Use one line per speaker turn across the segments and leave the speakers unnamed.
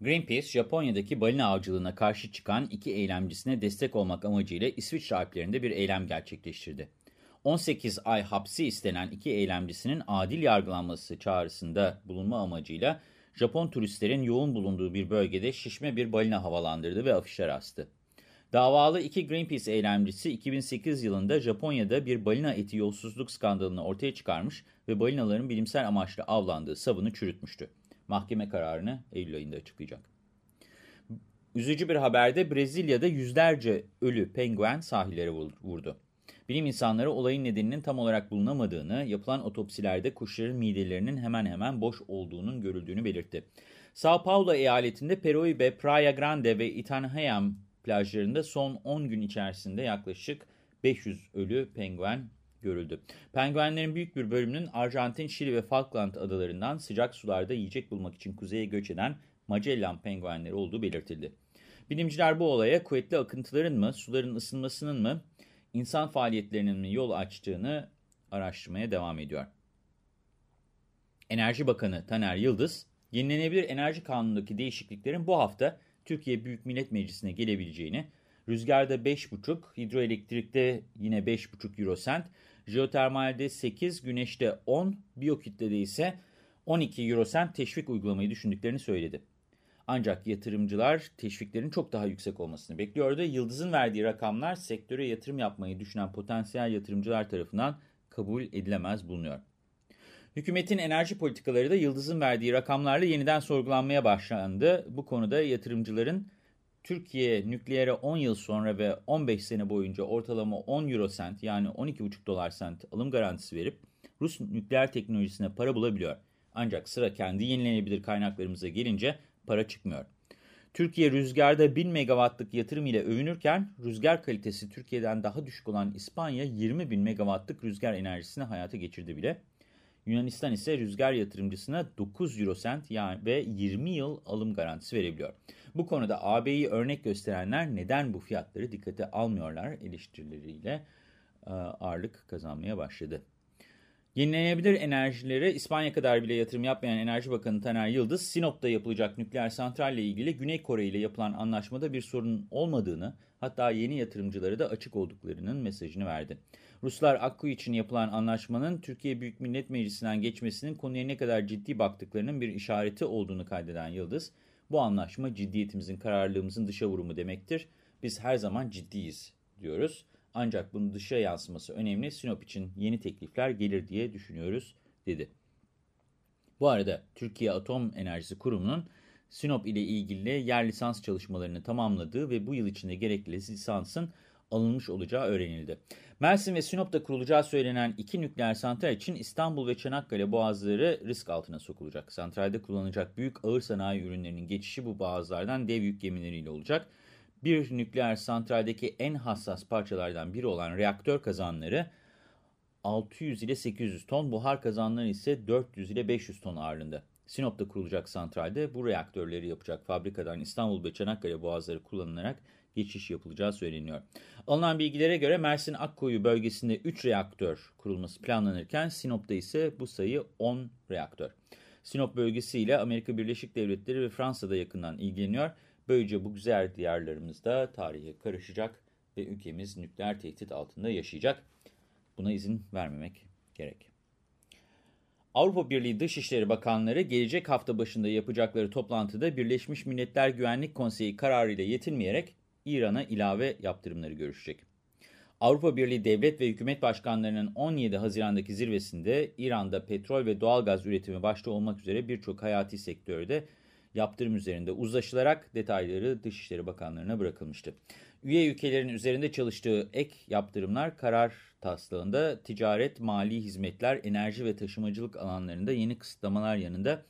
Greenpeace, Japonya'daki balina avcılığına karşı çıkan iki eylemcisine destek olmak amacıyla İsviçre Alplerinde bir eylem gerçekleştirdi. 18 ay hapsi istenen iki eylemcisinin adil yargılanması çağrısında bulunma amacıyla Japon turistlerin yoğun bulunduğu bir bölgede şişme bir balina havalandırdı ve afişler astı. Davalı iki Greenpeace eylemcisi 2008 yılında Japonya'da bir balina eti yolsuzluk skandalını ortaya çıkarmış ve balinaların bilimsel amaçlı avlandığı savını çürütmüştü. Mahkeme kararını Eylül ayında açıklayacak. Üzücü bir haberde Brezilya'da yüzlerce ölü penguen sahillere vurdu. Bilim insanları olayın nedeninin tam olarak bulunamadığını, yapılan otopsilerde kuşların midelerinin hemen hemen boş olduğunun görüldüğünü belirtti. Sao Paulo eyaletinde Peroibe, Praia Grande ve Itanhaem plajlarında son 10 gün içerisinde yaklaşık 500 ölü penguen görüldü. Penguenlerin büyük bir bölümünün Arjantin, Şili ve Falkland adalarından sıcak sularda yiyecek bulmak için kuzeye göç eden Magellan penguenleri olduğu belirtildi. Bilimciler bu olaya kuvvetli akıntıların mı, suların ısınmasının mı, insan faaliyetlerinin mi yol açtığını araştırmaya devam ediyor. Enerji Bakanı Taner Yıldız, yenilenebilir enerji kanunundaki değişikliklerin bu hafta Türkiye Büyük Millet Meclisi'ne gelebileceğini, rüzgarda 5,5, hidroelektrikte yine 5,5 Eurosent, jeotermalde 8, güneşte 10, biyokitlede ise 12 Eurosent teşvik uygulamayı düşündüklerini söyledi. Ancak yatırımcılar teşviklerin çok daha yüksek olmasını bekliyordu. Yıldız'ın verdiği rakamlar sektöre yatırım yapmayı düşünen potansiyel yatırımcılar tarafından kabul edilemez bulunuyor. Hükümetin enerji politikaları da Yıldız'ın verdiği rakamlarla yeniden sorgulanmaya başlandı. Bu konuda yatırımcıların Türkiye nükleere 10 yıl sonra ve 15 sene boyunca ortalama 10 euro sent yani 12,5 dolar sent alım garantisi verip Rus nükleer teknolojisine para bulabiliyor. Ancak sıra kendi yenilenebilir kaynaklarımıza gelince para çıkmıyor. Türkiye rüzgarda 1000 megawattlık yatırım ile övünürken rüzgar kalitesi Türkiye'den daha düşük olan İspanya 20 bin megawattlık rüzgar enerjisini hayata geçirdi bile. Yunanistan ise rüzgar yatırımcısına 9 euro sent yani ve 20 yıl alım garantisi verebiliyor. Bu konuda AB'yi örnek gösterenler neden bu fiyatları dikkate almıyorlar eleştirileriyle ağırlık kazanmaya başladı. Yenilenebilir enerjilere İspanya kadar bile yatırım yapmayan Enerji Bakanı Taner Yıldız, Sinop'ta yapılacak nükleer santralle ilgili Güney Kore ile yapılan anlaşmada bir sorun olmadığını, hatta yeni yatırımcıları da açık olduklarının mesajını verdi. Ruslar Akku için yapılan anlaşmanın Türkiye Büyük Millet Meclisi'nden geçmesinin konuya ne kadar ciddi baktıklarının bir işareti olduğunu kaydeden Yıldız, bu anlaşma ciddiyetimizin, kararlılığımızın dışa vurumu demektir. Biz her zaman ciddiyiz diyoruz. Ancak bunun dışa yansıması önemli. Sinop için yeni teklifler gelir diye düşünüyoruz dedi. Bu arada Türkiye Atom Enerjisi Kurumu'nun Sinop ile ilgili yer lisans çalışmalarını tamamladığı ve bu yıl içinde gerekli lisansın alınmış olacağı öğrenildi. Mersin ve Sinop'ta kurulacağı söylenen iki nükleer santral için İstanbul ve Çanakkale boğazları risk altına sokulacak. Santralde kullanılacak büyük ağır sanayi ürünlerinin geçişi bu boğazlardan dev yük gemileriyle olacak. Bir nükleer santraldeki en hassas parçalardan biri olan reaktör kazanları 600 ile 800 ton, buhar kazanları ise 400 ile 500 ton ağırlığında. Sinop'ta kurulacak santralde bu reaktörleri yapacak fabrikadan İstanbul ve Çanakkale boğazları kullanılarak geçiş yapılacağı söyleniyor. Alınan bilgilere göre Mersin Akkuyu bölgesinde 3 reaktör kurulması planlanırken Sinop'ta ise bu sayı 10 reaktör. Sinop bölgesiyle Amerika Birleşik Devletleri ve Fransa'da yakından ilgileniyor. Böylece bu güzel diyarlarımız da tarihe karışacak ve ülkemiz nükleer tehdit altında yaşayacak. Buna izin vermemek gerek. Avrupa Birliği Dışişleri Bakanları gelecek hafta başında yapacakları toplantıda Birleşmiş Milletler Güvenlik Konseyi kararıyla yetinmeyerek İran'a ilave yaptırımları görüşecek. Avrupa Birliği devlet ve hükümet başkanlarının 17 Haziran'daki zirvesinde İran'da petrol ve doğalgaz üretimi başta olmak üzere birçok hayati sektörde yaptırım üzerinde uzlaşılarak detayları Dışişleri Bakanlarına bırakılmıştı. Üye ülkelerin üzerinde çalıştığı ek yaptırımlar karar taslağında ticaret, mali hizmetler, enerji ve taşımacılık alanlarında yeni kısıtlamalar yanında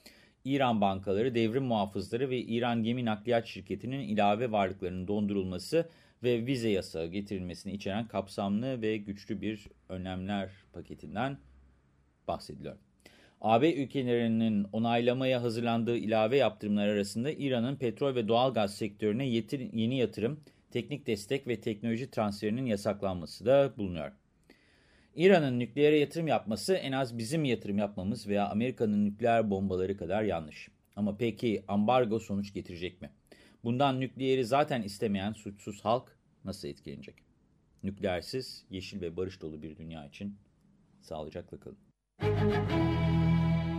İran bankaları, devrim muhafızları ve İran Gemi Nakliyat Şirketi'nin ilave varlıklarının dondurulması ve vize yasağı getirilmesini içeren kapsamlı ve güçlü bir önlemler paketinden bahsediliyor. AB ülkelerinin onaylamaya hazırlandığı ilave yaptırımlar arasında İran'ın petrol ve doğalgaz sektörüne yeni yatırım, teknik destek ve teknoloji transferinin yasaklanması da bulunuyor. İran'ın nükleere yatırım yapması en az bizim yatırım yapmamız veya Amerika'nın nükleer bombaları kadar yanlış. Ama peki ambargo sonuç getirecek mi? Bundan nükleeri zaten istemeyen suçsuz halk nasıl etkilenecek? Nükleersiz, yeşil ve barış dolu bir dünya için sağlıcakla kalın.